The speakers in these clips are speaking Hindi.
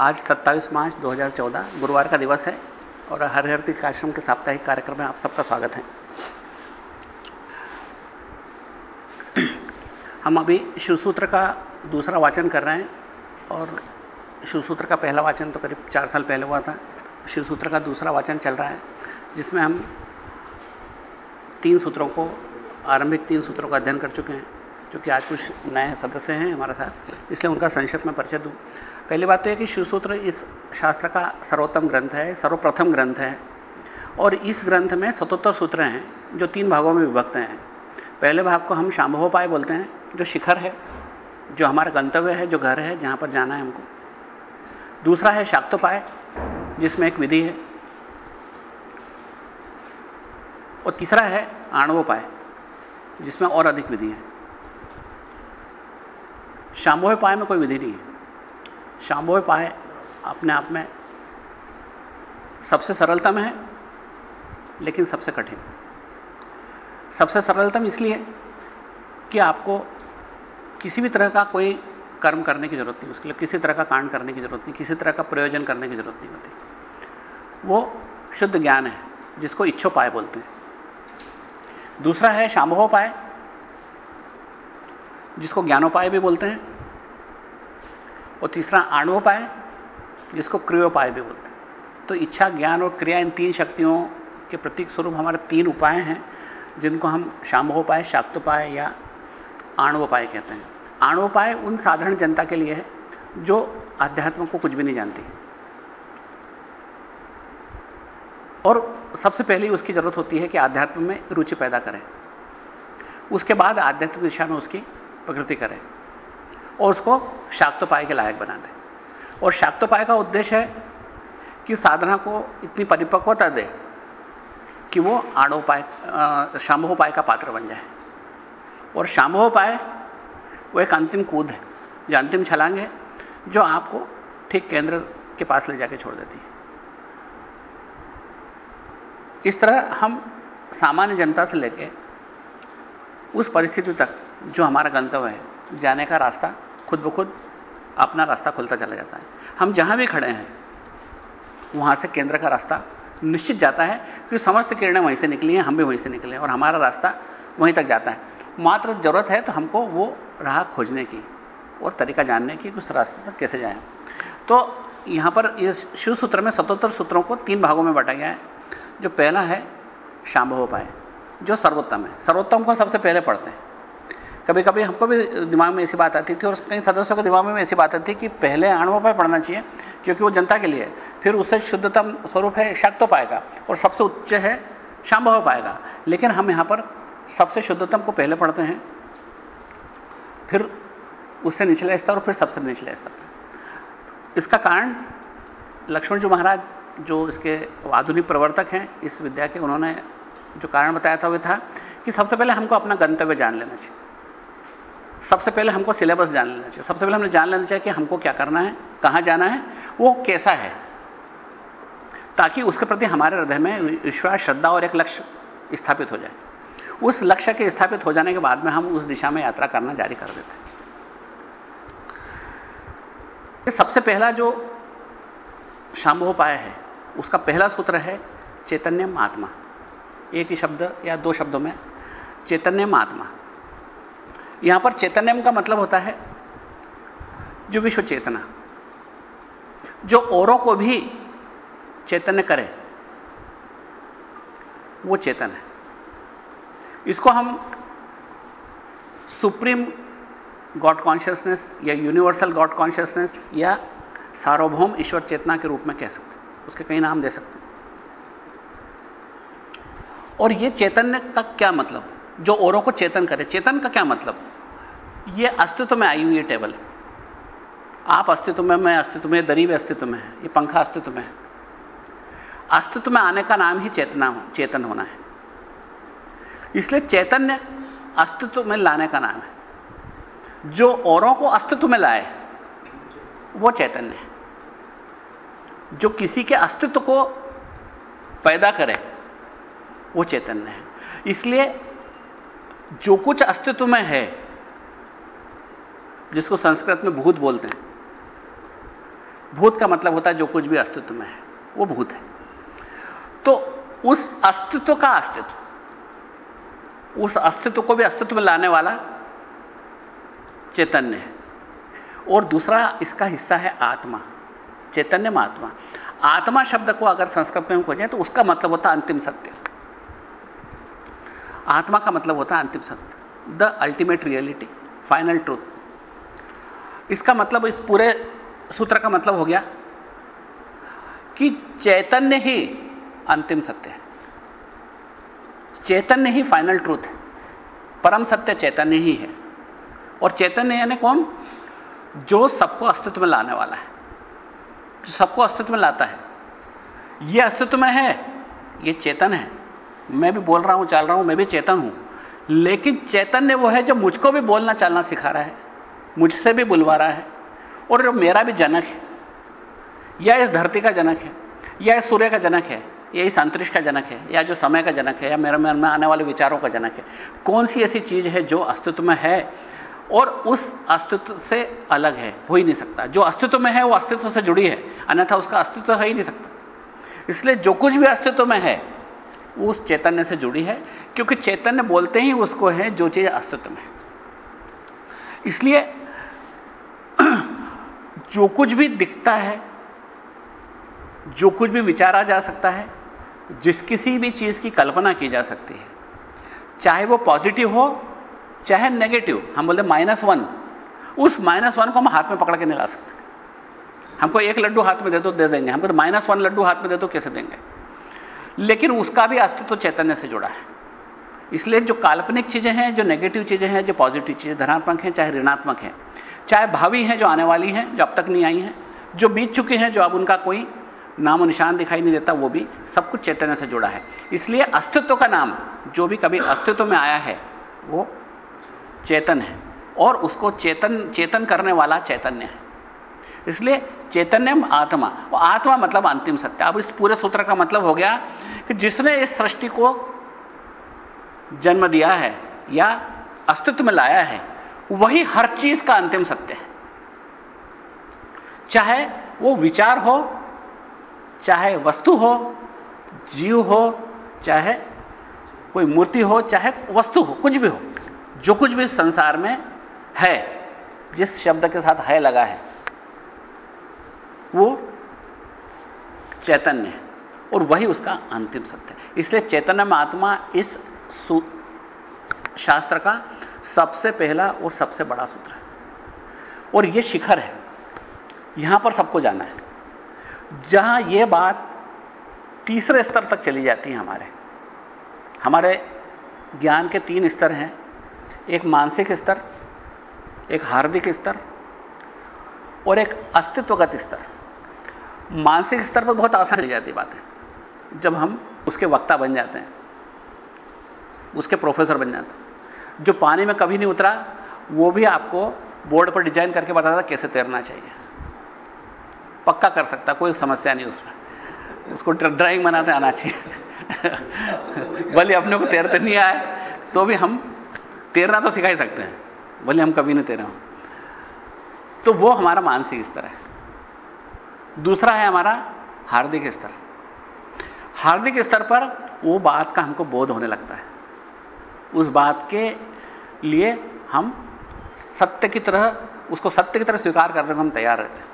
आज 27 मार्च 2014 गुरुवार का दिवस है और हरिहर आश्रम के साप्ताहिक कार्यक्रम में आप सबका स्वागत है। हम अभी शिवसूत्र का दूसरा वाचन कर रहे हैं और शिवसूत्र का पहला वाचन तो करीब चार साल पहले हुआ था। शिवसूत्र का दूसरा वाचन चल रहा है, जिसमें हम तीन सूत्रों को आरंभिक तीन सूत्रों का अध्ययन कर चुके हैं क्योंकि आज कुछ नए सदस्य हैं हमारे साथ, इसलिए उनका संक्षिप्त में परिचय दूँ। पहली बात तो यह कि शिवसूत्र इस शास्त्र का सर्वोत्तम ग्रंथ है, सर्वप्रथम ग्रंथ है। और इस ग्रंथ में सतोत्तर सूत्र हैं, जो तीन भागों में विभक्त हैं। पहले भाग को हम शाम्भोपाय बोलते हैं, जो शिखर है, जो हमारा गंतव्य है, जो घर है, जहाँ पर जाना है हमको। दूसरा है शाक्तोपाय, जिसमें एक विधि है। और तीसरा है आणवोपाय, जिसमें और अधिक विधि है। शाम्भोपाय में कोई विधि नहीं है। शाम्भोय पाए अपने आप में। सबसे सरलतम है, लेकिन सबसे कठिन। सबसे सरलतम इसलिए कि आपको किसी भी तरह का कोई कर्म करने की ज़रूरत नहीं, उसके लिए किसी तरह का कांड करने की ज़रूरत नहीं, किसी तरह का प्रयोजन करने की ज़रूरत नहीं होती। वो शुद्ध ज्ञान है, जिसको इच्छोपाय बोलते हैं। दूसरा है शाम्भोपाय जिसको ज्ञानोपाय भी बोलते हैं। और तीसरा आणवोपाय, जिसको क्रियोपाय भी बोलते हैं। तो इच्छा, ज्ञान और क्रिया, इन तीन शक्तियों के प्रतीक स्वरूप हमारे तीन उपाय हैं, जिनको हम शाम्भोपाय, शाक्तोपाय या आणवोपाय कहते हैं। आणवोपाय उन साधारण जनता के लिए है, जो आध्यात्म को कुछ भी नहीं जानती। और सबसे पहले उसकी ज़रूरत होती है कि आध्यात्म में रुचि पैदा करें। उसके बाद आध्यात्मिक दिशा में उसकी प्रकृति करें। और उसको शाक्तोपाय के लायक बना दे। और शाक्तोपाय का उद्देश्य है कि साधना को इतनी परिपक्वता दे कि वो आणोपाय शाम्भोपाय का पात्र बन जाए। और शाम्भोपाय, वो एक अंतिम कूद है, जो अंतिम छलांग है, जो आपको ठीक केंद्र के पास ले जाके छोड़ देती है। इस तरह हम सामान्य जनता से लेके उस परिस्थिति तक जो हमारा गंतव्य है, जाने का रास्ता खुद ब खुद अपना रास्ता खुलता चला जाता है। हम जहाँ भी खड़े हैं, वहाँ से केंद्र का रास्ता निश्चित जाता है कि समस्त किरणें वहीं से निकली हैं, हम भी वहीं से निकले हैं और हमारा रास्ता वहीं तक जाता है। मात्र ज़रूरत है तो हमको वो राह खोजने की और तरीका जानने की उस रास्ते तक कैसे जाए। तो यहाँ पर इस शिव सूत्र में सतोत्तर सूत्रों को तीन भागों में बांटा गया है। जो पहला है शांभवोपाय, जो सर्वोत्तम है। सर्वोत्तम को सबसे पहले पढ़ते हैं। कभी कभी हमको भी दिमाग में ऐसी बात आती थी और कई सदस्यों के दिमाग में ऐसी बात आती थी कि पहले आणवोपाय पढ़ना चाहिए, क्योंकि वो जनता के लिए फिर उससे शुद्धतम स्वरूप है शाक्तो पाएगा और सबसे उच्च है शांभव पाएगा। लेकिन हम यहाँ पर सबसे शुद्धतम को पहले पढ़ते हैं, फिर उससे निचले स्तर और फिर सबसे निचले स्तर इसका कारण लक्ष्मण जी महाराज जो इसके आधुनिक प्रवर्तक हैं, इस विद्या के उन्होंने जो कारण बताया था वह था कि सबसे पहले हमको अपना गंतव्य जान लेना चाहिए। सबसे पहले हमको सिलेबस जान लेना चाहिए। सबसे पहले हमने जान लेना चाहिए कि हमको क्या करना है, कहाँ जाना है, वो कैसा है। ताकि उसके प्रति हमारे हृदय में विश्वास श्रद्धा और एक लक्ष्य स्थापित हो जाए। उस लक्ष्य के स्थापित हो जाने के बाद में हम उस दिशा में यात्रा करना जारी कर देते हैं। सबसे पहला जो शाम्भोपाय है, उसका पहला सूत्र है चैतन्य महात्मा एक ही शब्द या दो शब्दों में चैतन्य महात्मा यहाँ पर चैतन्यम का मतलब होता है जो विश्व चेतना, जो औरों को भी चैतन्य करे, वो चेतन है। इसको हम सुप्रीम गॉड कॉन्शियसनेस या यूनिवर्सल गॉड कॉन्शियसनेस या सार्वभौम ईश्वर चेतना के रूप में कह सकते हैं। उसके कई नाम दे सकते हैं। और यह चैतन्य का क्या मतलब? जो औरों को चेतन करे, चेतन का क्या मतलब? ये अस्तित्व में आई हुई है टेबल आप अस्तित्व में, मैं अस्तित्व में दरी भी अस्तित्व में है, ये पंखा अस्तित्व में है। अस्तित्व में आने का नाम ही चेतना हो, चेतन होना है। इसलिए चैतन्य अस्तित्व में लाने का नाम है। जो औरों को अस्तित्व में लाए, वो चैतन्य है। जो किसी के अस्तित्व को पैदा करे, वो चैतन्य है। इसलिए जो कुछ अस्तित्व में है जिसको संस्कृत में भूत बोलते हैं। भूत का मतलब होता है जो कुछ भी अस्तित्व में है। वो भूत है। तो उस अस्तित्व का अस्तित्व, उस अस्तित्व को भी अस्तित्व में लाने वाला चैतन्य है। और दूसरा इसका हिस्सा है आत्मा, चैतन्य में आत्मा। आत्मा शब्द को अगर संस्कृत में हम खोजें तो उसका मतलब होता है अंतिम सत्य। आत्मा का मतलब होता है अंतिम सत्य, the ultimate reality, final truth. इसका मतलब इस पूरे सूत्र का मतलब हो गया कि चैतन्य ही अंतिम सत्य है। चैतन्य ही फाइनल ट्रूथ है। परम सत्य चैतन्य ही है। और चैतन्य यानी कौन? जो सबको अस्तित्व में लाने वाला है। जो सबको अस्तित्व में लाता है। यह अस्तित्व में है यह चेतन है। मैं भी बोल रहा हूँ, चल रहा हूँ, मैं भी चेतन हूँ। लेकिन चैतन्य वो है जो मुझको भी बोलना, चलना सिखा रहा है। मुझसे भी बुलवा रहा है। और जो मेरा भी जनक है, या इस धरती का जनक है, या इस सूर्य का जनक है, या इस अंतरिक्ष का जनक है, या जो समय का जनक है, या मेरे मन में आने वाले विचारों का जनक है, कौन सी ऐसी चीज़ है जो अस्तित्व में है और उस अस्तित्व से अलग है, हो ही नहीं सकता। जो अस्तित्व में है, वो अस्तित्व से जुड़ी है, अन्यथा उसका अस्तित्व है ही नहीं सकता। इसलिए जो कुछ भी अस्तित्व में है, वो उस चैतन्य से जुड़ी है, क्योंकि चैतन्य बोलते ही उसको है जो चीज़ अस्तित्व में इसलिए जो कुछ भी दिखता है, जो कुछ भी विचारा जा सकता है, जिस किसी भी चीज़ की कल्पना की जा सकती है। चाहे वो पॉजिटिव हो, चाहे नेगेटिव, हम बोलते माइनस वन। उस माइनस वन को हम हाथ में पकड़ के नहीं ला सकते। हमको एक लड्डू हाथ में दे दो दे देंगे। हमको तो माइनस वन लड्डू हाथ में दे दो कैसे देंगे? लेकिन उसका भी अस्तित्व चैतन्य से जुड़ा है। इसलिए जो काल्पनिक चीज़ें हैं, जो नेगेटिव चीज़ें हैं, जो पॉजिटिव चीज़ें, धनात्मक हैं, चाहे ऋणात्मक हैं चाहे भावी हैं जो आने वाली हैं, जो अब तक नहीं आई हैं, जो बीत चुके हैं, जो अब उनका कोई नाम निशान दिखाई नहीं देता, वो भी सब कुछ चैतन्य से जुड़ा है। इसलिए अस्तित्व का नाम, जो भी कभी अस्तित्व में आया है, वो चेतन है। और उसको चेतन चेतन करने वाला चैतन्य है। इसलिए चैतन्य आत्मा। और आत्मा मतलब अंतिम सत्य। अब इस पूरे सूत्र का मतलब हो गया कि जिसने इस सृष्टि को जन्म दिया है या अस्तित्व में लाया है वही हर चीज़ का अंतिम सत्य है। चाहे वो विचार हो, चाहे वस्तु हो, जीव हो, चाहे कोई मूर्ति हो, चाहे वस्तु हो, कुछ भी हो, जो कुछ भी संसार में है, जिस शब्द के साथ है लगा है, वो चैतन्य है और वही उसका अंतिम सत्य है। इसलिए चैतन्य में आत्मा इस शास्त्र का सबसे पहला और सबसे बड़ा सूत्र है। और यह शिखर है। यहाँ पर सबको जाना है। जहाँ यह बात तीसरे स्तर तक चली जाती है हमारे। हमारे ज्ञान के तीन स्तर हैं। एक मानसिक स्तर, एक हार्दिक स्तर और एक अस्तित्वगत स्तर। मानसिक स्तर पर बहुत आसान चली जाती बात। जब हम उसके वक्ता बन जाते हैं, उसके प्रोफेसर बन जाते हैं। जो पानी में कभी नहीं उतरा, वो भी आपको बोर्ड पर डिज़ाइन करके बताता कैसे तैरना चाहिए। पक्का कर सकता, कोई समस्या नहीं उसमें। उसको ड्राइंग बनाते आना चाहिए। भले अपने को तैरते नहीं आए तो भी हम तैरना तो सिखा ही सकते हैं। भले हम कभी नहीं तैरे हो। तो वो हमारा मानसिक स्तर है। दूसरा है हमारा हार्दिक स्तर। हार्दिक स्तर पर वो बात का हमको बोध होने लगता है। उस बात के लिए हम सत्य की तरह, उसको सत्य की तरह स्वीकार करने को हम तैयार रहते हैं।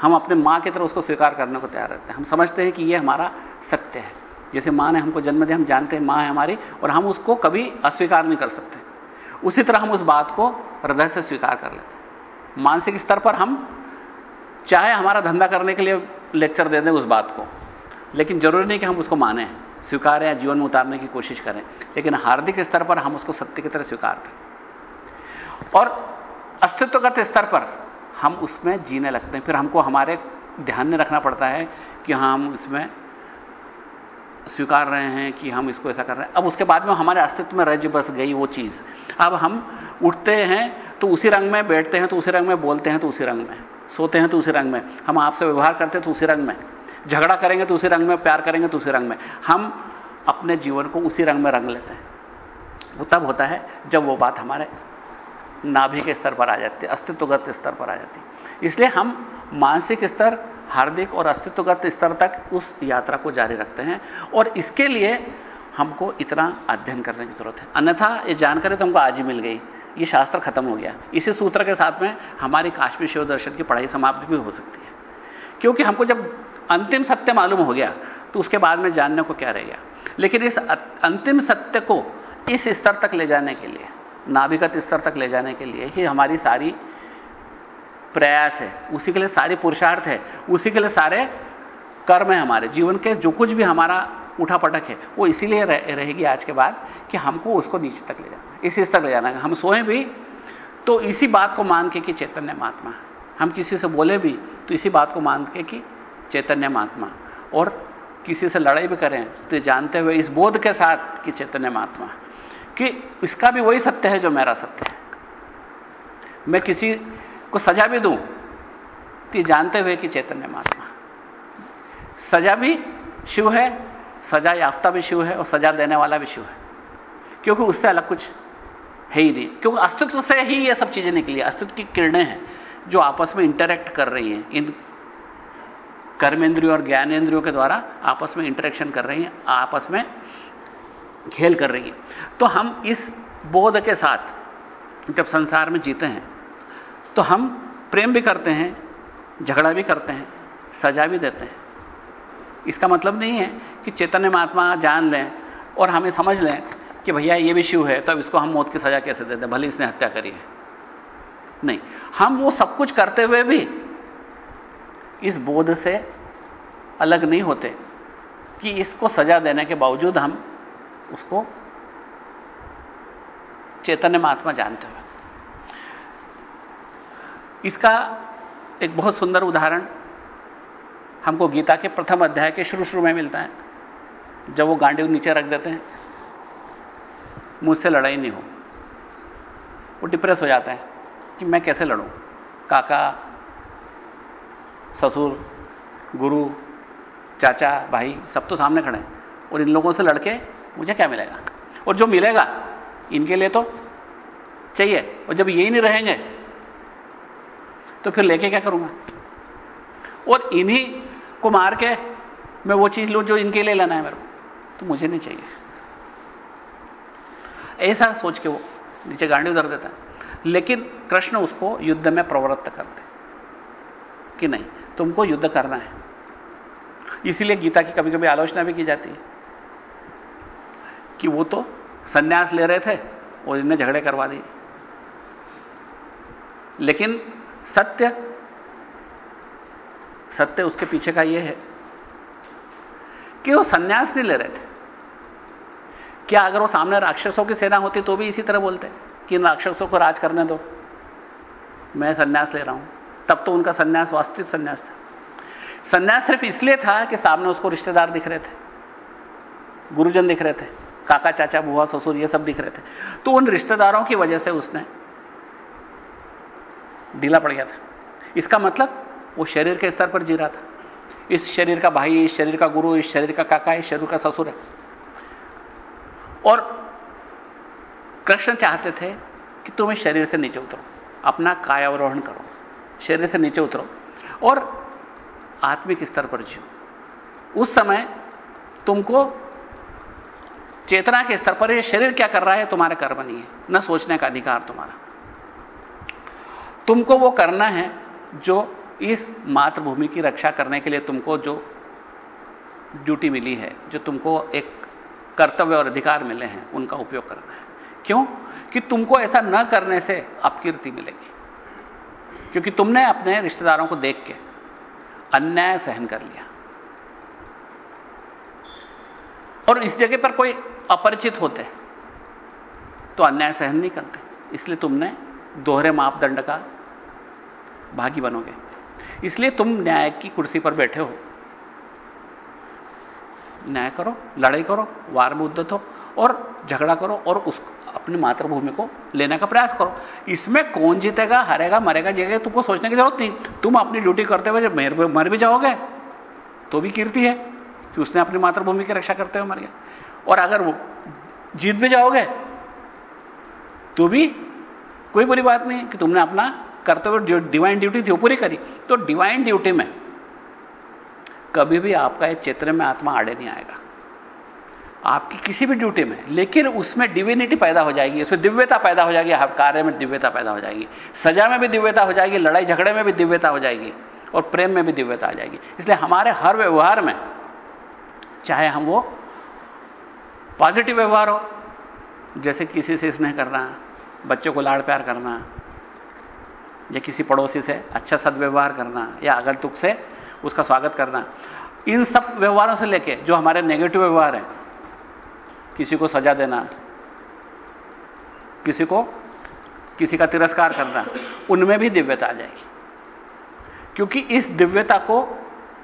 हम अपने माँ की तरह उसको स्वीकार करने को तैयार रहते हैं। हम समझते हैं कि यह हमारा सत्य है। जैसे माँ ने हमको जन्म दिया, हम जानते हैं माँ है हमारी, और हम उसको कभी अस्वीकार नहीं कर सकते। उसी तरह हम उस बात को हृदय से स्वीकार कर लेते हैं। मानसिक स्तर पर हम चाहे हमारा धंधा करने के लिए लेक्चर दे दें उस बात को, लेकिन ज़रूरी नहीं कि हम उसको माने। स्वीकार या जीवन में उतारने की कोशिश करें। लेकिन हार्दिक स्तर पर हम उसको सत्य की तरह स्वीकारते और अस्तित्वगत स्तर पर हम उसमें जीने लगते हैं। फिर हमको हमारे ध्यान में रखना पड़ता है कि हम इसमें स्वीकार रहे हैं कि हम इसको ऐसा कर रहे हैं। अब उसके बाद में हमारे अस्तित्व में रज बस गई वो चीज़। अब हम उठते हैं तो उसी रंग में बैठते हैं तो उसी रंग में बोलते हैं तो उसी रंग में। सोते हैं तो उसी रंग में। हम आपसे व्यवहार करते हैं तो उसी रंग में। झगड़ा करेंगे तो उसी रंग में, प्यार करेंगे तो उसी रंग में। हम अपने जीवन को उसी रंग में रंग लेते हैं। वो तब होता है जब वो बात हमारे नाभि के स्तर पर आ जाती है, अस्तित्वगत स्तर पर आ जाती है। इसलिए हम मानसिक स्तर, हार्दिक और अस्तित्वगत स्तर तक उस यात्रा को जारी रखते हैं और इसके लिए हमको इतना अध्ययन करने की ज़रूरत है। अन्यथा ये जानकारी तो हमको आज ही मिल गई। ये शास्त्र खत्म हो गया। इसी सूत्र के साथ में हमारी काश्मीर शिव दर्शन की पढ़ाई समाप्त भी हो सकती है। क्योंकि हमको जब अंतिम सत्य मालूम हो गया तो उसके बाद में जानने को क्या रह गया? लेकिन इस अंतिम सत्य को इस स्तर तक ले जाने के लिए नाभिगत स्तर तक ले जाने के लिए ही हमारी सारी प्रयास है। उसी के लिए सारे पुरुषार्थ है उसी के लिए सारे कर्म है हमारे। जीवन के जो कुछ भी हमारा उठापटक है वो इसीलिए रह, रहेगी आज के बाद कि हमको उसको नीचे तक ले जाना इस तक ले जाना हम सोए भी तो इसी बात को मान के कि चैतन्य महात्मा हम किसी से बोले भी तो इसी बात को मान के कि चैतन्य महात्मा। और किसी से लड़ाई भी करें तो जानते हुए इस बोध के साथ कि चैतन्य महात्मा। कि इसका भी वही सत्य है जो मेरा सत्य है। मैं किसी को सजा भी दूँ तो जानते हुए कि चैतन्य महात्मा। सजा भी शिव है, सजा याफ्ता भी शिव है, और सजा देने वाला भी शिव है। क्योंकि उससे अलग कुछ है ही नहीं। क्योंकि अस्तित्व से ही ये सब चीज़ें निकली अस्तित्व की किरणें हैं, जो आपस में इंटरेक्ट कर रही हैं। इन कर्मेंद्रियों और ज्ञानेन्द्रियों के द्वारा आपस में इंटरेक्शन कर रही हैं, आपस में खेल कर रही हैं। तो हम इस बोध के साथ जब संसार में जीते हैं तो हम प्रेम भी करते हैं, झगड़ा भी करते हैं, सजा भी देते हैं। इसका मतलब नहीं है कि चैतन्य महात्मा जान लें और हमें समझ लें कि भैया ये भी शिव है तो इसको हम मौत की सजा कैसे देते भले इसने हत्या करी है। नहीं, हम वो सब कुछ करते हुए भी इस बोध से अलग नहीं होते कि इसको सजा देने के बावजूद हम उसको चैतन्य महात्मा जानते हुए इसका एक बहुत सुंदर उदाहरण हमको गीता के प्रथम अध्याय के शुरू शुरू में मिलता है, जब वो गांडी नीचे रख देते हैं, मुझसे लड़ाई नहीं हो, वो डिप्रेस हो जाता है कि मैं कैसे लड़ूं? काका ससुर, गुरु, चाचा, भाई सब तो सामने खड़े हैं। और इन लोगों से लड़के, मुझे क्या मिलेगा? और जो मिलेगा, इनके लिए तो चाहिए। और जब यही नहीं रहेंगे तो फिर लेके क्या करूँगा? और इन्हीं को मार के मैं वो चीज़ लू जो इनके लिए लेना है मेरे को। तो मुझे नहीं चाहिए। ऐसा सोच के वो नीचे गांडी उधर देता है। लेकिन कृष्ण उसको युद्ध में प्रवृत्त करते कि नहीं? तुमको युद्ध करना है। इसीलिए गीता की कभी कभी आलोचना भी की जाती है कि वो तो सन्यास ले रहे थे और इन्हें झगड़े करवा दिए। लेकिन सत्य सत्य उसके पीछे का यह है कि वो सन्यास नहीं ले रहे थे। क्या अगर वो सामने राक्षसों की सेना होती तो भी इसी तरह बोलते कि इन राक्षसों को राज करने दो, मैं सन्यास ले रहा हूँ। तब तो उनका सन्यास वास्तविक सन्यास था। सन्यास सिर्फ़ इसलिए था कि सामने उसको रिश्तेदार दिख रहे थे, गुरुजन दिख रहे थे, काका, चाचा, बुआ, ससुर, ये सब दिख रहे थे। तो उन रिश्तेदारों की वजह से उसने ढीला पड़ गया था। इसका मतलब वो शरीर के स्तर पर जी रहा था। इस शरीर का भाई, इस शरीर का गुरु, इस शरीर का काका, इस शरीर का ससुर है। और कृष्ण चाहते थे कि तुम इस शरीर से नीचे उतरो, अपना कायावरोहण करो। शरीर से नीचे उतरो। और आत्मिक स्तर पर जियो। उस समय तुमको चेतना के स्तर पर यह शरीर क्या कर रहा है, तुम्हारे कर्म नहीं है, न सोचने का अधिकार तुम्हारा। तुमको वो करना है जो इस मातृभूमि की रक्षा करने के लिए तुमको जो ड्यूटी मिली है, जो तुमको एक कर्तव्य और अधिकार मिले हैं, उनका उपयोग करना है। क्यों? कि तुमको ऐसा न करने से अपकीर्ति मिलेगी। क्योंकि तुमने अपने रिश्तेदारों को देख के अन्याय सहन कर लिया। और इस जगह पर कोई अपरिचित होते तो अन्याय सहन नहीं करते। इसलिए तुमने दोहरे मापदंड का भागी बनोगे। इसलिए तुम न्याय की कुर्सी पर बैठे हो। न्याय करो, लड़ाई करो वार में उद्दत हो, और झगड़ा करो, और उस अपनी मातृभूमि को लेने का प्रयास करो। इसमें कौन जीतेगा, हारेगा, मरेगा, जीतेगा तुमको सोचने की ज़रूरत नहीं। तुम अपनी ड्यूटी करते हुए जब मर भी जाओगे तो भी कीर्ति है कि उसने अपनी मातृभूमि की रक्षा करते हुए मर गया। और अगर वो जीत भी जाओगे तो भी कोई बुरी बात नहीं कि तुमने अपना करते हुए डिवाइन ड्यूटी थी वो पूरी करी। तो डिवाइन ड्यूटी में कभी भी आपका एक क्षेत्र में आत्मा आड़े नहीं आएगा। आपकी किसी भी ड्यूटी में, लेकिन उसमें डिविनिटी पैदा हो जाएगी, उसमें दिव्यता पैदा हो जाएगी, हर कार्य में दिव्यता पैदा हो जाएगी। सजा में भी दिव्यता हो जाएगी, लड़ाई झगड़े में भी दिव्यता हो जाएगी, और प्रेम में भी दिव्यता आ जाएगी। इसलिए हमारे हर व्यवहार में, चाहे हम वो पॉजिटिव व्यवहार हो, जैसे किसी से स्नेह करना, बच्चों को लाड़ प्यार करना, या किसी पड़ोसी से अच्छा सदव्यवहार करना, या अगल तुक से उसका स्वागत करना, इन सब व्यवहारों से लेके जो हमारे नेगेटिव व्यवहार हैं किसी को सजा देना, किसी को, किसी का तिरस्कार करना, उनमें भी दिव्यता आ जाएगी। क्योंकि इस दिव्यता को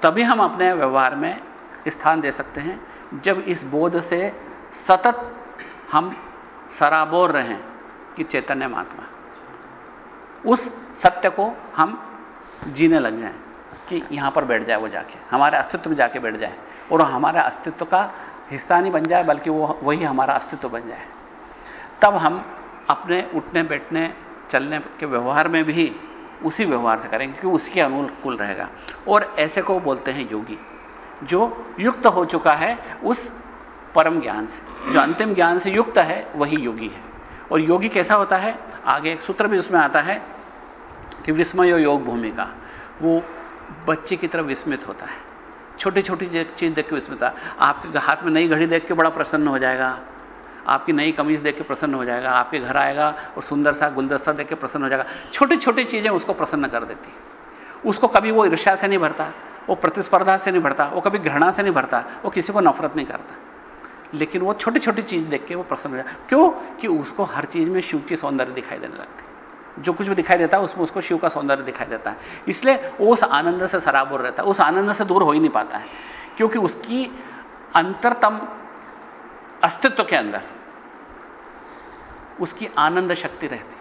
तभी हम अपने व्यवहार में स्थान दे सकते हैं, जब इस बोध से सतत हम सराबोर रहें कि चैतन्य महात्मा। उस सत्य को हम जीने लग जाएँ कि यहाँ पर बैठ जाए वो जाके, हमारे अस्तित्व में जाके बैठ जाए और हमारे अस्तित्व का हिस्सा नहीं बन जाए, बल्कि वो, वही हमारा अस्तित्व बन जाए। तब हम अपने उठने, बैठने, चलने के व्यवहार में भी उसी व्यवहार से करेंगे, क्योंकि उसके अनुकूल रहेगा। और ऐसे को बोलते हैं योगी, जो युक्त हो चुका है उस परम ज्ञान से, जो अंतिम ज्ञान से युक्त है, वही योगी है। और योगी कैसा होता है? आगे एक सूत्र भी उसमें आता है कि विस्मय योग भूमिका, वो बच्चे की तरफ़ विस्मित होता है। छोटी छोटी चीज़ देख के विस्मित आपके हाथ में नई घड़ी देख के बड़ा प्रसन्न हो जाएगा। आपकी नई कमीज देख के प्रसन्न हो जाएगा। आपके घर आएगा और सुंदर सा गुलदस्ता देख के प्रसन्न हो जाएगा। छोटी छोटी चीज़ें उसको प्रसन्न कर देती उसको कभी वो ईर्ष्या से नहीं भरता, वो प्रतिस्पर्धा से नहीं भरता, वो कभी घृणा से नहीं भरता, वो किसी को नफरत नहीं करता। लेकिन वो छोटी छोटी चीज़ देख के वो प्रसन्न हो जाए क्यों? कि उसको हर चीज़ में शिव की सौंदर्य दिखाई देने लगती जो कुछ भी दिखाई देता है, उसमें उसको शिव का सौंदर्य दिखाई देता है। इसलिए वो उस आनंद से सराबोर रहता है। उस आनंद से दूर हो ही नहीं पाता है, क्योंकि उसकी अंतरतम अस्तित्व के अंदर उसकी आनंद शक्ति रहती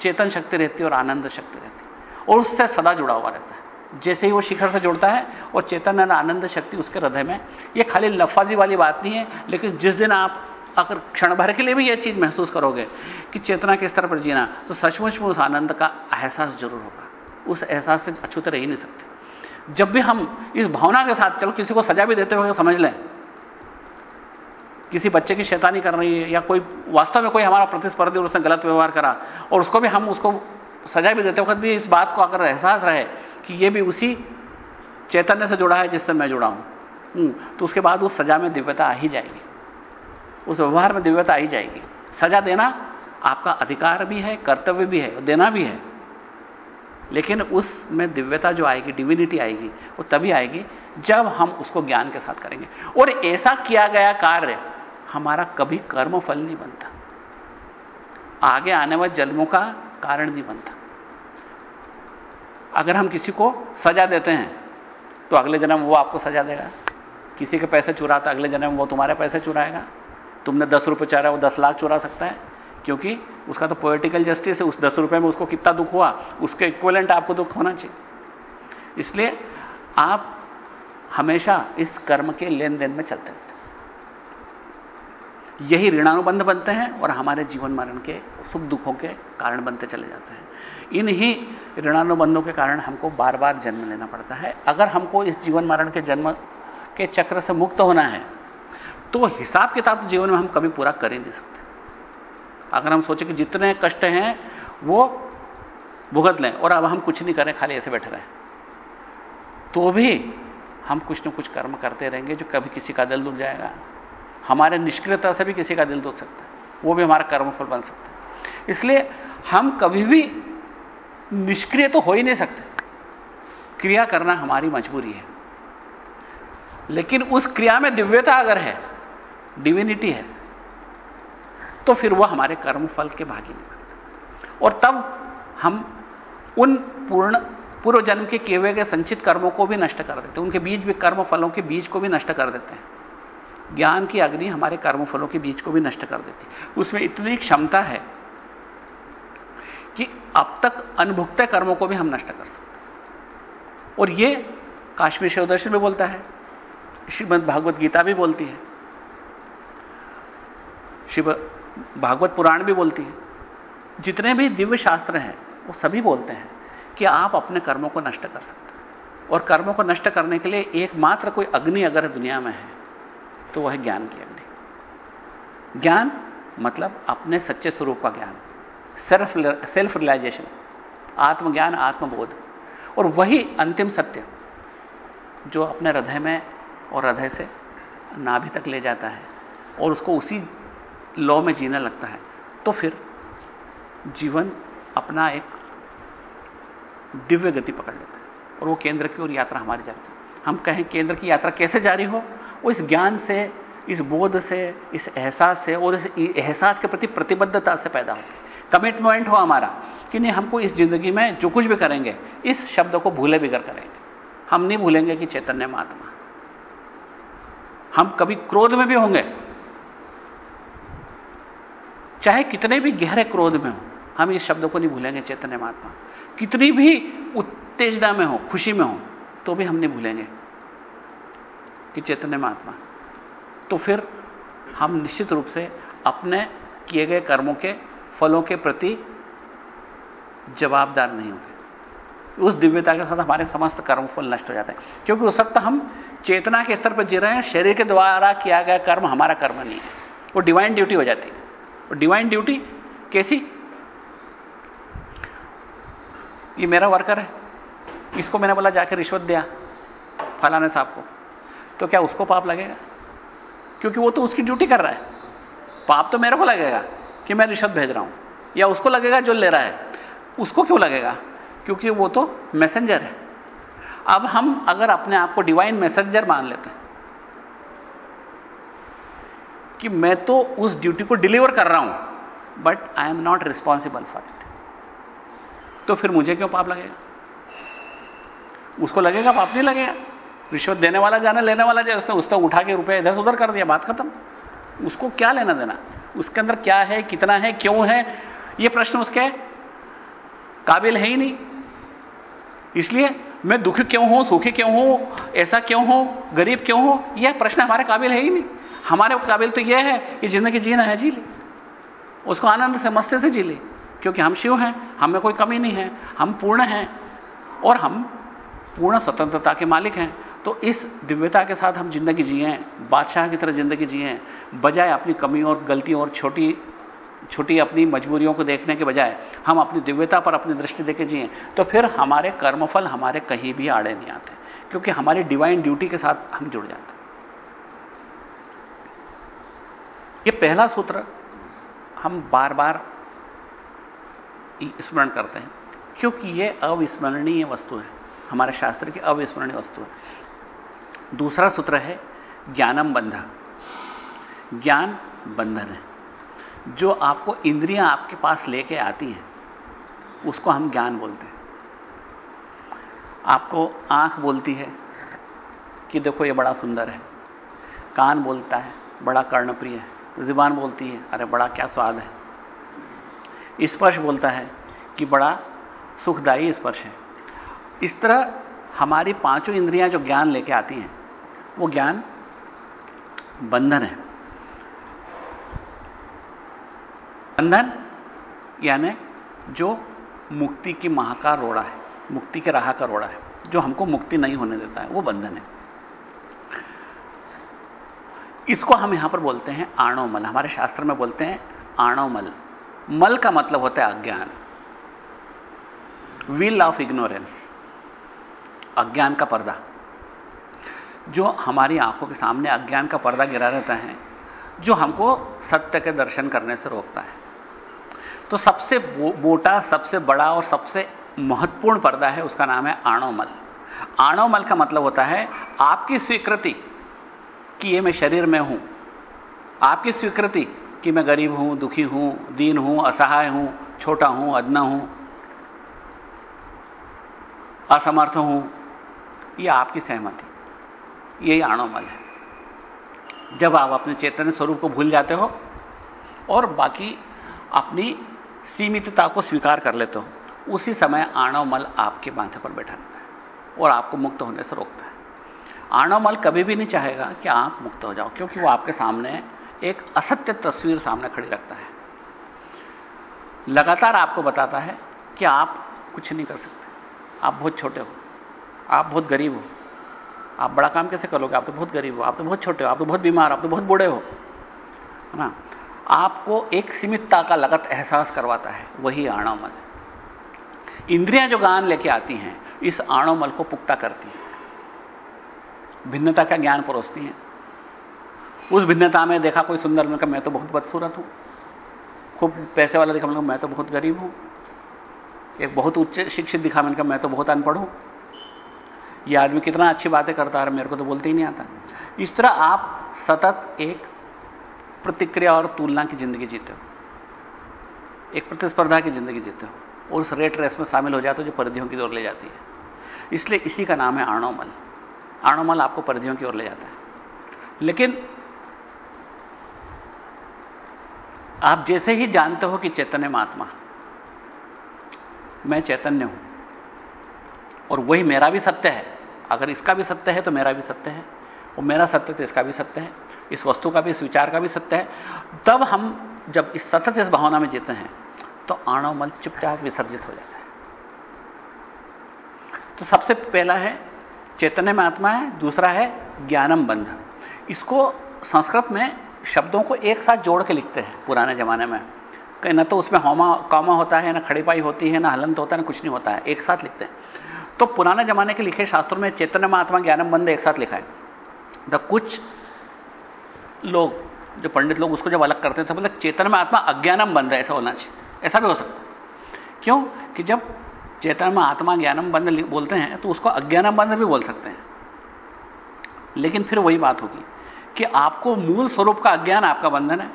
चेतन शक्ति रहती और आनंद शक्ति रहती और उससे सदा जुड़ा हुआ रहता है। जैसे ही वो शिखर से जुड़ता है और चेतन और आनंद शक्ति उसके हृदय में, ये खाली लफाजी वाली बात नहीं है, लेकिन जिस दिन आप अगर क्षण भर के लिए भी यह चीज़ महसूस करोगे कि चेतना के स्तर पर जीना तो सचमुच में उस आनंद का एहसास ज़रूर होगा। उस एहसास से अछूते रह ही नहीं सकते। जब भी हम इस भावना के साथ चलो किसी को सजा भी देते हुए समझ लें किसी बच्चे की शैतानी कर रही है या कोई वास्तव में कोई हमारा प्रतिस्पर्धी और उसने गलत व्यवहार करा और उसको भी हम उसको सजा भी देते वक्त भी इस बात को अगर एहसास रहे कि यह भी उसी चैतन्य से जुड़ा है जिससे मैं जुड़ा हूँ। हम्म, तो उसके बाद उस सजा में दिव्यता आ ही जाएगी। उस व्यवहार में दिव्यता आई जाएगी। सजा देना आपका अधिकार भी है, कर्तव्य भी है, देना भी है। लेकिन उसमें दिव्यता जो आएगी डिविनिटी आएगी, वो तभी आएगी जब हम उसको ज्ञान के साथ करेंगे। और ऐसा किया गया कार्य, हमारा कभी कर्म फल नहीं बनता। आगे आने वाले जन्मों का कारण नहीं बनता। अगर हम किसी को सजा देते हैं तो अगले जन्म वो आपको सजा देगा। किसी के पैसे चुराता, अगले जन्म वो तुम्हारे पैसे चुराएगा। तुमने दस रुपए चुरा, वो दस लाख चुरा सकता है। क्योंकि उसका तो पोलिटिकल जस्टिस है, उस दस रुपए में उसको कितना दुख हुआ, उसके इक्वलेंट आपको दुख होना चाहिए। इसलिए आप हमेशा इस कर्म के लेन देन में चलते रहते यही ऋणानुबंध बनते हैं और हमारे जीवन मरण के सुख दुखों के कारण बनते चले जाते हैं। इन ही ऋणानुबंधों के कारण हमको बार बार जन्म लेना पड़ता है। अगर हमको इस जीवन मरण के जन्म के चक्र से मुक्त होना है तो वो हिसाब किताब तो जीवन में हम कभी पूरा कर ही नहीं सकते। अगर हम सोचे कि जितने कष्ट हैं, वो भुगत लें, और अब हम कुछ नहीं करें, खाली ऐसे बैठे रहें। तो भी हम कुछ ना कुछ कर्म करते रहेंगे जो कभी किसी का दिल दुख जाएगा। हमारे निष्क्रियता से भी किसी का दिल दुख सकता है। वो भी हमारा कर्मफल बन सकता है। इसलिए हम कभी भी निष्क्रिय तो हो ही नहीं सकते। क्रिया करना हमारी मजबूरी है। लेकिन उस क्रिया में दिव्यता अगर है डिविनिटी है। तो फिर वह हमारे कर्म फल के भागी नहीं बनते। और तब हम उन पूर्ण, पूर्व जन्म के किए हुए के संचित कर्मों को भी नष्ट कर देते हैं। उनके बीज भी कर्म फलों के बीज को भी नष्ट कर देते हैं। ज्ञान की अग्नि हमारे कर्म फलों के बीज को भी नष्ट कर देती है। उसमें इतनी क्षमता है कि अब तक अनुभुक्त कर्मों को भी हम नष्ट कर सकते और यह काश्मीर शिवदर्शन में बोलता है, श्रीमद भागवत गीता भी बोलती है। शिव भागवत पुराण भी बोलती है। जितने भी दिव्य शास्त्र हैं, वो सभी बोलते हैं कि आप अपने कर्मों को नष्ट कर सकते हैं। और कर्मों को नष्ट करने के लिए एकमात्र कोई अग्नि अगर दुनिया में है तो वह ज्ञान की अग्नि। ज्ञान मतलब अपने सच्चे स्वरूप का ज्ञान। सेल्फ सेल्फ रियलाइजेशन आत्मज्ञान, आत्मबोध। और वही अंतिम सत्य, जो अपने हृदय में और हृदय से नाभि तक ले जाता है। और उसको उसी लॉ में जीने लगता है। तो फिर जीवन अपना एक दिव्य गति पकड़ लेता है और वो केंद्र की ओर यात्रा हमारी जाती है। हम कहें, केंद्र की यात्रा कैसे जारी हो? वो इस ज्ञान से, इस बोध से, इस एहसास से और इस एहसास के प्रति प्रतिबद्धता से पैदा होती कमिटमेंट हो हमारा कि नहीं, हमको इस ज़िंदगी में जो कुछ भी करेंगे, इस शब्द को भूले बिगर करेंगे। हम नहीं भूलेंगे कि चैतन्य महात्मा। हम कभी क्रोध में भी होंगे चाहे कितने भी गहरे क्रोध में हो, हम इस शब्द को नहीं भूलेंगे, चैतन्य महात्मा। कितनी भी उत्तेजना में हो, खुशी में हो तो भी हम नहीं भूलेंगे कि चैतन्य महात्मा। तो फिर हम निश्चित रूप से अपने किए गए कर्मों के, फलों के प्रति जवाबदार नहीं होंगे। उस दिव्यता के साथ हमारे समस्त कर्म फल नष्ट हो जाते हैं। क्योंकि उस वक्त हम चेतना के स्तर पर जी रहे हैं, शरीर के द्वारा किया गया कर्म हमारा कर्म नहीं है। वो डिवाइन ड्यूटी हो जाती है। डिवाइन ड्यूटी कैसी ये मेरा वर्कर है। इसको मैंने बोला, जाकर रिश्वत दिया फलाने साहब को। तो क्या उसको पाप लगेगा? क्योंकि वो तो उसकी ड्यूटी कर रहा है। पाप तो मेरे को लगेगा कि मैं रिश्वत भेज रहा हूँ। या उसको लगेगा जो ले रहा है? उसको क्यों लगेगा? क्योंकि वो तो मैसेंजर है। अब हम अगर अपने आप को डिवाइन मैसेंजर मान लेते हैं कि मैं तो उस ड्यूटी को डिलीवर कर रहा हूँ but I am not responsible for it तो फिर मुझे क्यों पाप लगेगा? उसको लगेगा पाप नहीं लगेगा। रिश्वत देने वाला जाना, लेने वाला जाए, उसने उसको उठा के रुपए इधर से उधर कर दिया, बात खत्म। उसको क्या लेना देना? उसके अंदर क्या है, कितना है, क्यों है? यह प्रश्न उसके काबिल है ही नहीं। इसलिए मैं दुखी क्यों हूँ, सुखी क्यों हूँ, ऐसा क्यों हूँ, गरीब क्यों हूँ? यह प्रश्न हमारे काबिल है ही नहीं। हमारे काबिल तो यह है कि ज़िंदगी जीना है, जी ले। उसको आनंद से, मस्ते से जी ले। क्योंकि हम शिव हैं, हमें कोई कमी नहीं है, हम पूर्ण हैं। और हम पूर्ण स्वतंत्रता के मालिक हैं। तो इस दिव्यता के साथ हम ज़िंदगी जिए बादशाह की तरह ज़िंदगी जिए बजाय अपनी कमी और गलतियों और छोटी छोटी अपनी मजबूरियों को देखने के बजाय हम अपनी दिव्यता पर अपनी दृष्टि देके जिए तो फिर हमारे कर्मफल हमारे कहीं भी आड़े नहीं आते। क्योंकि हमारी डिवाइन ड्यूटी के साथ हम जुड़ जाते ये पहला सूत्र हम बार बार स्मरण करते हैं, क्योंकि यह अविस्मरणीय वस्तु है, हमारे शास्त्र की अविस्मरणीय वस्तु है। दूसरा सूत्र है ज्ञानम बंधा। ज्ञान बंधन है। जो आपको इंद्रियाँ आपके पास लेके आती हैं, उसको हम ज्ञान बोलते हैं। आपको आँख बोलती है कि देखो ये बड़ा सुंदर है, कान बोलता है, बड़ा कर्णप्रिय है। ज़ुबान बोलती है, अरे बड़ा क्या स्वाद है। स्पर्श बोलता है कि बड़ा सुखदायी स्पर्श है। इस तरह हमारी पाँचों इंद्रियाँ जो ज्ञान लेके आती हैं, वो ज्ञान बंधन है। बंधन यानी जो मुक्ति की माह का रोड़ा है, मुक्ति के राह का रोड़ा है, जो हमको मुक्ति नहीं होने देता है, वो बंधन है। इसको हम यहाँ पर बोलते हैं आणोमल। हमारे शास्त्र में बोलते हैं आणोमल। मल का मतलब होता है अज्ञान। व्हील ऑफ़ इग्नोरेंस अज्ञान का पर्दा। जो हमारी आँखों के सामने अज्ञान का पर्दा गिरा रहता है, जो हमको सत्य के दर्शन करने से रोकता है। तो सबसे मोटा, सबसे बड़ा और सबसे महत्वपूर्ण पर्दा है, उसका नाम है आणोमल। आणोमल का मतलब होता है आपकी स्वीकृति। कि ये मैं शरीर में हूँ। आपकी स्वीकृति कि मैं गरीब हूँ, दुखी हूँ, दीन हूँ, असहाय हूँ, छोटा हूँ, अदना हूँ, असमर्थ हूँ यह आपकी सहमति। यही आणोमल है। जब आप अपने चैतन्य स्वरूप को भूल जाते हो और बाकी अपनी सीमितता को स्वीकार कर लेते हो, उसी समय आणव मल आपके माथे पर बैठा रहता है और आपको मुक्त होने से रोकता है। आणव मल कभी भी नहीं चाहेगा कि आप मुक्त हो जाओ, क्योंकि वो आपके सामने एक असत्य तस्वीर सामने खड़ी रखता है। लगातार आपको बताता है कि आप कुछ नहीं कर सकते। आप बहुत छोटे हो, आप बहुत गरीब हो। आप बड़ा काम कैसे करोगे? आप तो बहुत गरीब हो, आप तो बहुत छोटे हो, आप तो बहुत बीमार हो आप तो बहुत बूढ़े हो। है ना? आपको एक सीमितता का लगत एहसास करवाता है, वही आणवमल इंद्रियाँ जो गान लेके आती हैं, इस आणवमल को पुख्ता करती हैं। भिन्नता का ज्ञान परोसती हैं। उस भिन्नता में देखा कोई सुंदर मिलकर मैं तो बहुत बदसूरत हूँ। खूब पैसे वाला दिखा, मैं तो बहुत गरीब हूँ। एक बहुत उच्च शिक्षित दिखा, मैंने कहा, मैं तो बहुत अनपढ़ हूँ। यह आदमी कितना अच्छी बातें करता है, मेरे को तो बोलते ही नहीं आता। इस तरह आप सतत एक प्रतिक्रिया और तुलना की ज़िंदगी जीते हो। एक प्रतिस्पर्धा की ज़िंदगी जीते हो। और उस रेट रेस में शामिल हो जाते हो जो परिधियों की ओर ले जाती है। इसलिए इसी का नाम है आणोमल आणोमल आपको परिधियों की ओर ले जाता है। लेकिन आप जैसे ही जानते हो कि चैतन्य महात्मा मैं चैतन्य हूँ, और वही मेरा भी सत्य है, अगर इसका भी सत्य है तो मेरा भी सत्य है और मेरा सत्य तो इसका भी सत्य है, इस वस्तु का भी, इस विचार का भी सत्य है, तब हम जब इस सतत इस भावना में जीते हैं तो आणवमल चुपचाप विसर्जित हो जाता है। तो सबसे पहला है चैतन्य में आत्मा है, दूसरा है ज्ञानम बंध। इसको संस्कृत में शब्दों को एक साथ जोड़ के लिखते हैं पुराने जमाने में। न तो उसमें होमा, कॉमा होता है, ना खड़ीपाई होती है, ना हलंत होता है, ना कुछ नहीं होता है, एक साथ लिखते हैं। तो पुराने जमाने के लिखे शास्त्रों में चैतन्य महात्मा ज्ञानम बंद एक साथ लिखा है। द कुछ लोग, जो पंडित लोग उसको जब अलग करते थे मतलब चेतन में आत्मा अज्ञानम बंद है, ऐसा होना चाहिए। ऐसा भी हो सकता है। क्यों? कि जब चेतन में आत्मा ज्ञानम बंध बोलते हैं तो उसको अज्ञानम बंध भी बोल सकते हैं। लेकिन फिर वही बात होगी कि आपको मूल स्वरूप का अज्ञान आपका बंधन है।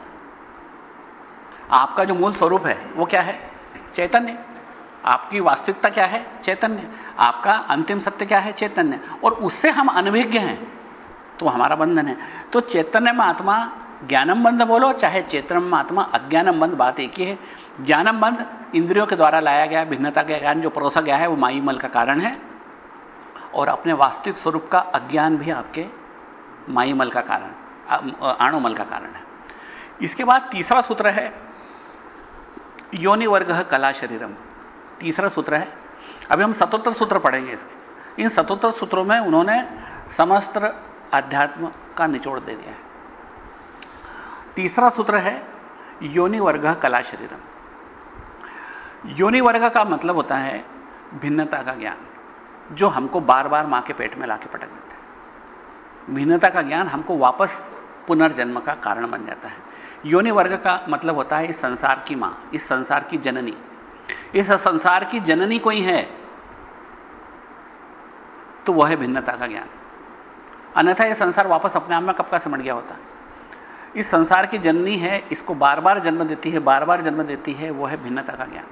आपका जो मूल स्वरूप है, वो क्या है? चैतन्य। आपकी वास्तविकता क्या है? चैतन्य। आपका अंतिम सत्य क्या है? चैतन्य। और उससे हम अनभिज्ञ हैं तो हमारा बंधन है। तो चैतन्य में आत्मा ज्ञानम बंध बोलो, चाहे चैतन्य में आत्मा अज्ञानम बंध बात एक ही है। ज्ञानम बंध इंद्रियों के द्वारा लाया गया भिन्नता का ज्ञान जो परोसा गया है, वो माई मल का कारण है। और अपने वास्तविक स्वरूप का अज्ञान भी आपके माई मल का कारण, आणुमल का कारण है। इसके बाद तीसरा सूत्र है, योनि वर्ग कला शरीरम। तीसरा सूत्र है। अभी हम सतोत्तर सूत्र पढ़ेंगे इसके। इन सतोत्तर सूत्रों में उन्होंने समस्त अध्यात्म का निचोड़ दे दिया है। तीसरा सूत्र है योनि वर्ग कला शरीरम। योनि वर्ग का मतलब होता है भिन्नता का ज्ञान, जो हमको बार बार माँ के पेट में लाके पटक देता है। भिन्नता का ज्ञान हमको वापस पुनर्जन्म का कारण बन जाता है। योनि वर्ग का मतलब होता है इस संसार की माँ, इस संसार की जननी। इस संसार की जननी कोई है तो वह है भिन्नता का ज्ञान। अन्यथा यह संसार वापस अपने आप में कब का समझ गया होता? इस संसार की जननी है, इसको बार बार जन्म देती है बार बार जन्म देती है वह है भिन्नता का ज्ञान।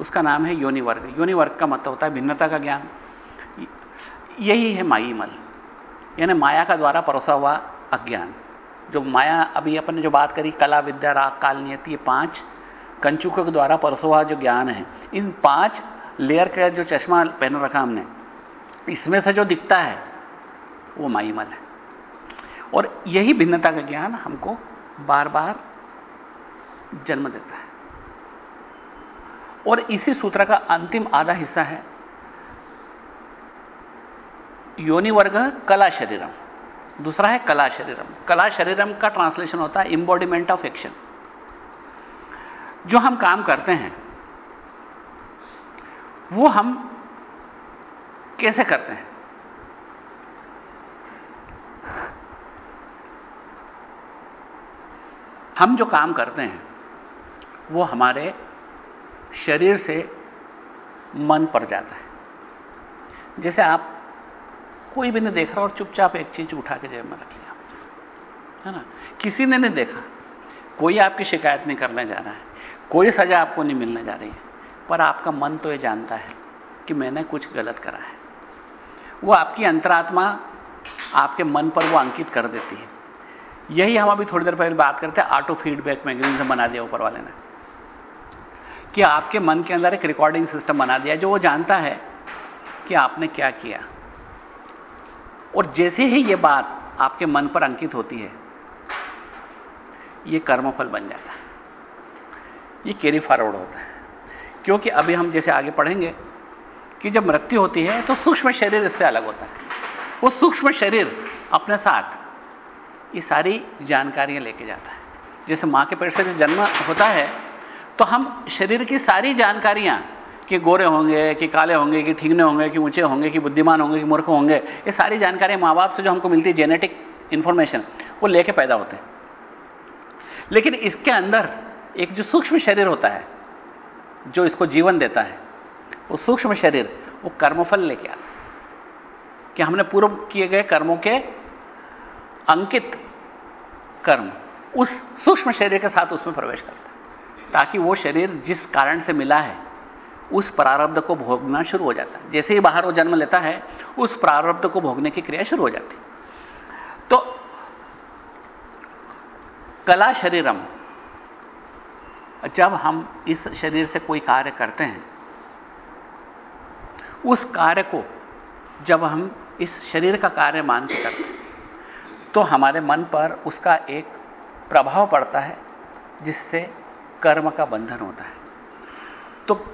उसका नाम है योनि वर्ग। योनि वर्ग का मतलब होता है भिन्नता का ज्ञान। यही है माई मल। यानी माया का द्वारा परोसा हुआ अज्ञान। जो माया, अभी अपन ने जो बात करी, कला, विद्या, राग, काल, नियति, ये पाँच कंचुकों के द्वारा परोसा हुआ जो ज्ञान है, इन पाँच लेयर का जो चश्मा पहन रखा हमने, इसमें से जो दिखता है, वो माईमल है। और यही भिन्नता का ज्ञान हमको बार बार जन्म देता है। और इसी सूत्र का अंतिम आधा हिस्सा है, योनि वर्ग कला शरीरम। दूसरा है कला शरीरम। कला शरीरम का ट्रांसलेशन होता है इंबॉडीमेंट ऑफ़ एक्शन जो हम काम करते हैं, वो हम कैसे करते हैं? हम जो काम करते हैं, वो हमारे शरीर से मन पर जाता है। जैसे आप कोई भी नहीं देख रहा और चुपचाप एक चीज़ उठा के जेब में रख लिया, है ना? किसी ने नहीं देखा, कोई आपकी शिकायत नहीं करने जा रहा है, कोई सजा आपको नहीं मिलने जा रही है, पर आपका मन तो यह जानता है कि मैंने कुछ गलत करा है। वो आपकी अंतरात्मा आपके मन पर वो अंकित कर देती है। यही हम अभी थोड़ी देर पहले बात करते हैं ऑटो फीडबैक मैकेनिज्म बना दिया ऊपर वाले ने। कि आपके मन के अंदर एक रिकॉर्डिंग सिस्टम बना दिया जो वो जानता है कि आपने क्या किया। और जैसे ही यह बात आपके मन पर अंकित होती है यह कर्मफल बन जाता है। यह कैरी फॉरवर्ड होता है। क्योंकि अभी हम जैसे आगे पढ़ेंगे कि जब मृत्यु होती है तो सूक्ष्म शरीर इससे अलग होता है। वो सूक्ष्म शरीर अपने साथ ये सारी जानकारियाँ लेके जाता है। जैसे माँ के पेट से जो जन्म होता है तो हम शरीर की सारी जानकारियाँ, कि गोरे होंगे, कि काले होंगे, कि ठीकने होंगे, कि ऊँचे होंगे, कि बुद्धिमान होंगे, कि मूर्ख होंगे, ये सारी जानकारियाँ माँ बाप से जो हमको मिलती है जेनेटिक इंफॉर्मेशन वो लेके पैदा होते हैं। लेकिन इसके अंदर एक जो सूक्ष्म शरीर होता है, जो इसको जीवन देता है, वो सूक्ष्म शरीर, वो कर्मफल लेके आता है। कि हमने पूर्व किए गए कर्मों के अंकित कर्म उस सूक्ष्म शरीर के साथ उसमें प्रवेश करता है, ताकि वो शरीर जिस कारण से मिला है, उस प्रारब्ध को भोगना शुरू हो जाता है। जैसे ही बाहर वो जन्म लेता है, उस प्रारब्ध को भोगने की क्रिया शुरू हो जाती तो कला शरीरम, जब हम इस शरीर से कोई कार्य करते हैं, उस कार्य को जब हम इस शरीर का कार्य मान के करते हैं तो हमारे मन पर उसका एक प्रभाव पड़ता है, जिससे कर्म का बंधन होता है। तो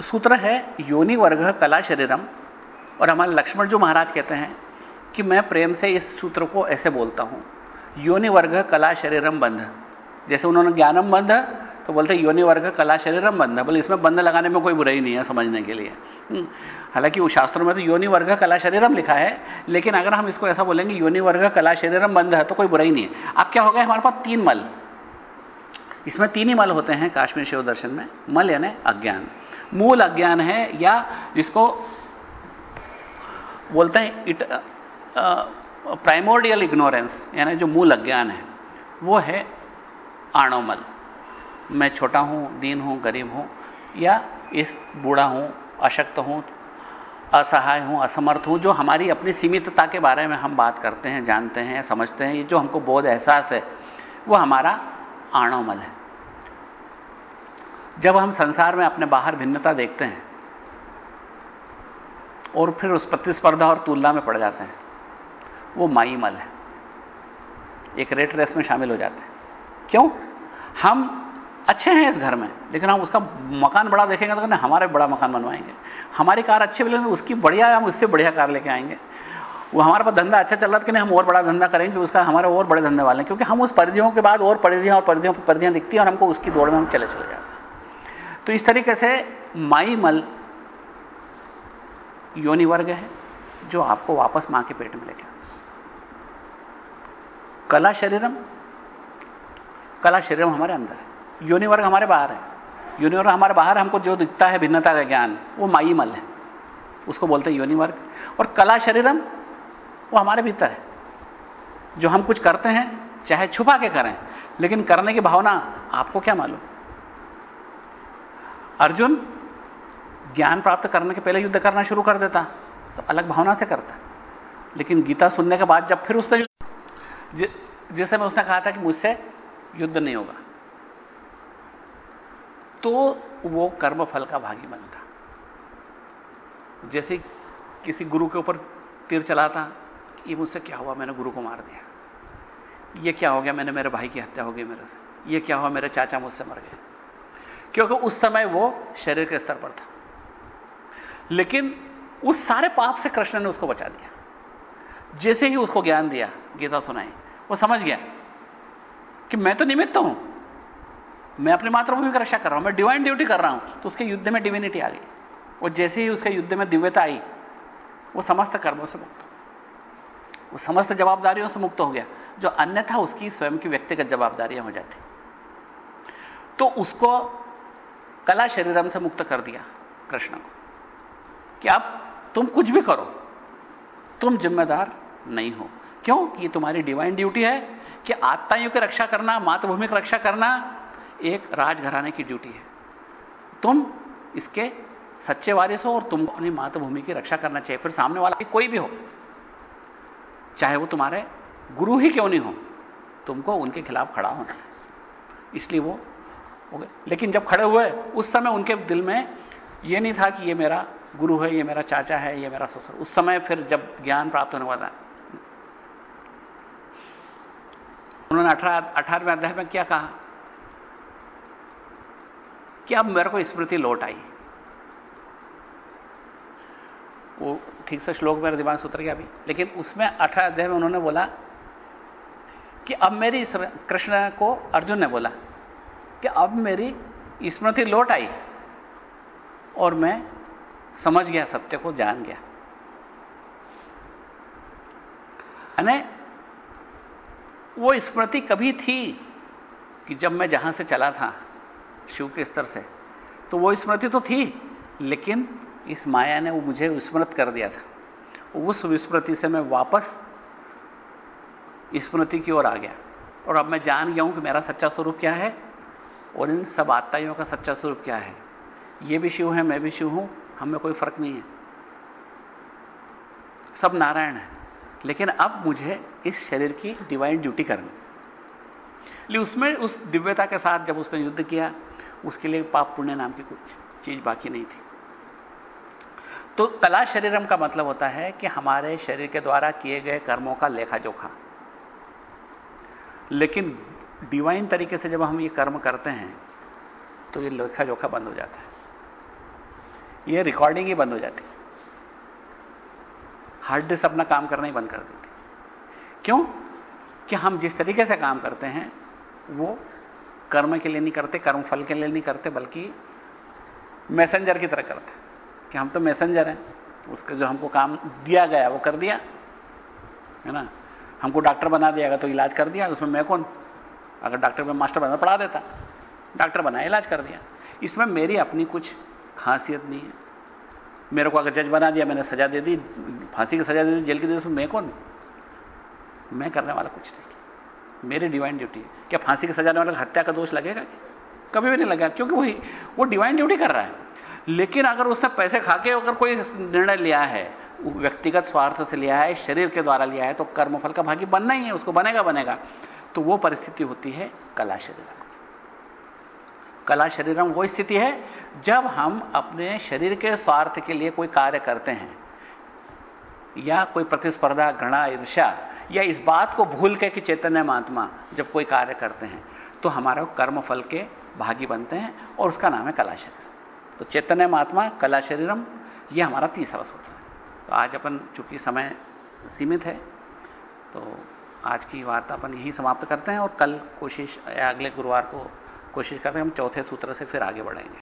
सूत्र है, योनि वर्ग कला शरीरम। और हमारे लक्ष्मण जो महाराज कहते हैं कि मैं प्रेम से इस सूत्र को ऐसे बोलता हूँ। योनि वर्ग कला शरीरम बंध। जैसे उन्होंने ज्ञानम बंध तो बोलते योनि वर्ग कला शरीरम बंध। बोले इसमें बंध लगाने में कोई बुराई नहीं है समझने के लिए। हम्म, हालाँकि उस शास्त्रों में तो योनि वर्ग कला शरीरम लिखा है लेकिन अगर हम इसको ऐसा बोलेंगे योनि वर्ग कला शरीरम बंध है तो कोई बुराई नहीं है। अब क्या हो गया हमारे पास तीन मल। इसमें तीन ही मल होते हैं काश्मीर शिव दर्शन में। मल यानी अज्ञान। मूल अज्ञान है या जिसको बोलते हैं इट प्राइमोर्डियल इग्नोरेंस यानी जो मूल अज्ञान है वो है आणोमल मैं छोटा हूँ, दीन हूँ, गरीब हूँ, या इस बूढ़ा हूँ, अशक्त हूँ, असहाय हूँ, असमर्थ हूँ, जो हमारी अपनी सीमितता के बारे में हम बात करते हैं, जानते हैं, समझते हैं, ये जो हमको बोध, एहसास है, वो हमारा आणोमल है। जब हम संसार में अपने बाहर भिन्नता देखते हैं, और फिर उस प्रतिस्पर्धा और तुलना में पड़ जाते हैं, वो माईमल है। एक रेट रेस में शामिल हो जाते हैं। क्यों? हम अच्छे हैं इस घर में, लेकिन हम उसका मकान बड़ा देखेंगे तो कहते हमारे बड़ा मकान बनवाएँगे। हमारी कार अच्छी मिलेंगे उसकी बढ़िया, हम उससे बढ़िया कार लेके आएँगे। वो हमारे पास धंधा अच्छा चल रहा था कि नहीं हम और बड़ा धंधा करेंगे, उसका हमारे और बड़े धंधे वाले क्योंकि हम उस परिधियों के बाद और परिधियाँ और परिधियों पर दिखती हैं और हमको उसकी दौड़ में हम चले चले जाते हैं। तो इस तरीके से माई मल योनि वर्ग है, जो आपको वापस माँ के पेट में लेके कला शरीरम कला शरीरम हमारे अंदर है। योनि वर्ग हमारे बाहर है। योनि वर्ग हमारे बाहर हमको जो दिखता है भिन्नता का ज्ञान, वो माई मल है। उसको बोलते हैं योनि और कला शरीरम, वो हमारे भीतर है। जो हम कुछ करते हैं, चाहे छुपा के करें, लेकिन करने की भावना आपको क्या मालूम? अर्जुन ज्ञान प्राप्त करने के पहले युद्ध करना शुरू कर देता तो अलग भावना से करता। लेकिन गीता सुनने के बाद जब फिर उसने जैसे मैं उसने कहा था कि मुझसे युद्ध नहीं होगा। तो वो कर्म फल का भागी बनता। जैसे किसी गुरु के ऊपर तीर चलाता, ये मुझसे क्या हुआ? मैंने गुरु को मार दिया। ये क्या हो गया? मैंने मेरे भाई की हत्या हो गई मेरे से। ये क्या हुआ? मेरे चाचा मुझसे मर गए। क्योंकि उस समय वो शरीर के स्तर पर था। लेकिन उस सारे पाप से कृष्ण ने उसको बचा दिया। जैसे ही उसको ज्ञान दिया, गीता सुनाई, वो समझ गया कि मैं तो निमित्त हूँ। मैं अपनी मातृभूमि की रक्षा कर रहा हूँ, मैं डिवाइन ड्यूटी कर रहा हूँ तो उसके युद्ध में डिविनिटी आ गई। और जैसे ही उसके युद्ध में दिव्यता आई, वो समस्त कर्मों से मुक्त। वो समस्त जवाबदारियों से मुक्त हो गया। जो अन्यथा उसकी स्वयं की व्यक्तिगत जवाबदारियाँ हो जाती। तो उसको कला शरीरम से मुक्त कर दिया कृष्ण को। कि अब तुम कुछ भी करो, तुम जिम्मेदार नहीं हो। क्योंकि ये तुम्हारी डिवाइन ड्यूटी है कि आत्ताइयों की रक्षा करना, मातृभूमि की रक्षा करना एक राजघराने की ड्यूटी है। तुम इसके सच्चे वारिस हो और तुम अपनी मातृभूमि की रक्षा करना चाहिए। फिर सामने वाला कोई भी हो, चाहे वो तुम्हारे गुरु ही क्यों नहीं हो, तुमको उनके खिलाफ खड़ा होना है। इसलिए वो हो गए लेकिन जब खड़े हुए, उस समय उनके दिल में यह नहीं था कि ये मेरा गुरु है, ये मेरा चाचा है, ये मेरा ससुर। उस समय फिर जब ज्ञान प्राप्त होने वाला उन्होंने अठारह, अठारहवें अध्याय में क्या कहा? कि अब मेरे को स्मृति लौट आई। वो ठीक से श्लोक मेरे दिमाग से उतर गया अभी। लेकिन उसमें अठारह अध्याय में उन्होंने बोला कि अब मेरी कृष्ण को अर्जुन ने बोला कि अब मेरी स्मृति लौट आई और मैं समझ गया, सत्य को जान गया। अने वो स्मृति कभी थी कि जब मैं जहाँ से चला था शिव के स्तर से। तो वो स्मृति तो थी, लेकिन इस माया ने वो मुझे विस्मृत कर दिया था। उस विस्मृति से मैं वापस स्मृति की ओर आ गया। और अब मैं जान गया हूँ कि मेरा सच्चा स्वरूप क्या है, और इन सब आत्ताइयों का सच्चा स्वरूप क्या है। ये भी शिव है, मैं भी शिव हूँ, हमें कोई फ़र्क नहीं है। सब नारायण है, लेकिन अब मुझे इस शरीर की डिवाइन ड्यूटी करनी। उसमें उस दिव्यता के साथ जब उसने युद्ध किया उसके लिए पाप पुण्य नाम की कुछ चीज़ बाकी नहीं थी। तो कला शरीरम का मतलब होता है कि हमारे शरीर के द्वारा किए गए कर्मों का लेखा जोखा लेकिन डिवाइन तरीके से जब हम ये कर्म करते हैं तो ये लेखा जोखा बंद हो जाता है। ये रिकॉर्डिंग ही बंद हो जाती है। हार्ड डिस्क अपना काम करना ही बंद कर देती क्यों? कि हम जिस तरीके से काम करते हैं, वो कर्म के लिए नहीं करते, कर्म फल के लिए नहीं करते, बल्कि मैसेंजर की तरह करते कि हम तो मैसेंजर हैं, उसका जो हमको काम दिया गया, वो कर दिया, है ना? हमको डॉक्टर बना दिया तो इलाज कर दिया, उसमें मैं कौन? अगर डॉक्टर में मास्टर बना पढ़ा देता डॉक्टर बनाया, इलाज कर दिया। इसमें मेरी अपनी कुछ खासियत नहीं है। मेरे को अगर जज बना दिया, मैंने सजा दे दी, फांसी की सजा दे दी, जेल की दे दी उसमें मैं कौन? मैं करने वाला कुछ नहीं। मेरी डिवाइन ड्यूटी है। क्या फांसी की सजा वाला हत्या का दोष लगेगा कभी भी नहीं लगेगा, क्योंकि वही, वो डिवाइन ड्यूटी कर रहा है। लेकिन अगर उसने पैसे खा के अगर कोई निर्णय लिया है व्यक्तिगत स्वार्थ से लिया है, शरीर के द्वारा लिया है तो कर्मफल का भागी बनना ही है, उसको बनेगा बनेगा। तो वो परिस्थिति होती है कला शरीरम। कला शरीरम वो स्थिति है, जब हम अपने शरीर के स्वार्थ के लिए कोई कार्य करते हैं, या कोई प्रतिस्पर्धा, घृणा, ईर्ष्या या इस बात को भूल के कि चैतन्य महात्मा जब कोई कार्य करते हैं तो हमारे कर्म फल के भागी बनते हैं और उसका नाम है कला शरीर तो चैतन्य महात्मा कला शरीरम यह हमारा तीसरा सूत्र है। तो आज अपन, चूँकि समय सीमित है तो आज की वार्ता अपन यही समाप्त करते हैं और कल कोशिश अगले गुरुवार को कोशिश करते हैं, हम चौथे सूत्र से फिर आगे बढ़ेंगे।